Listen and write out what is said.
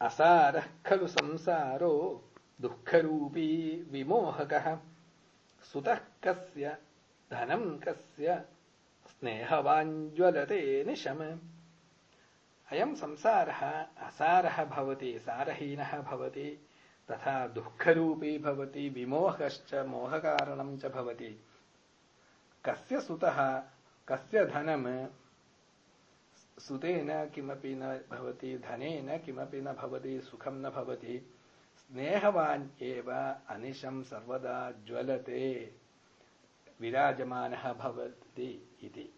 असारः खलु संसारो दुःखरूपी विमोहकः। सुतः कस्य? धनम् कस्य? स्नेहवाञ्ज्वलते निशम। अयम् संसारः असारः भवति सारहीनः भवति तथा दुःखरूपी भवति विमोहश्च मोहकारणम् च भवति। कस्य सुतः? कस्य धनम् सुतेन किमपि न भवति धनेन किमपि न भवति सुखं न भवति स्नेहवान् एव अनिशं सर्वदा ज्वलते विराजमानः भवति इति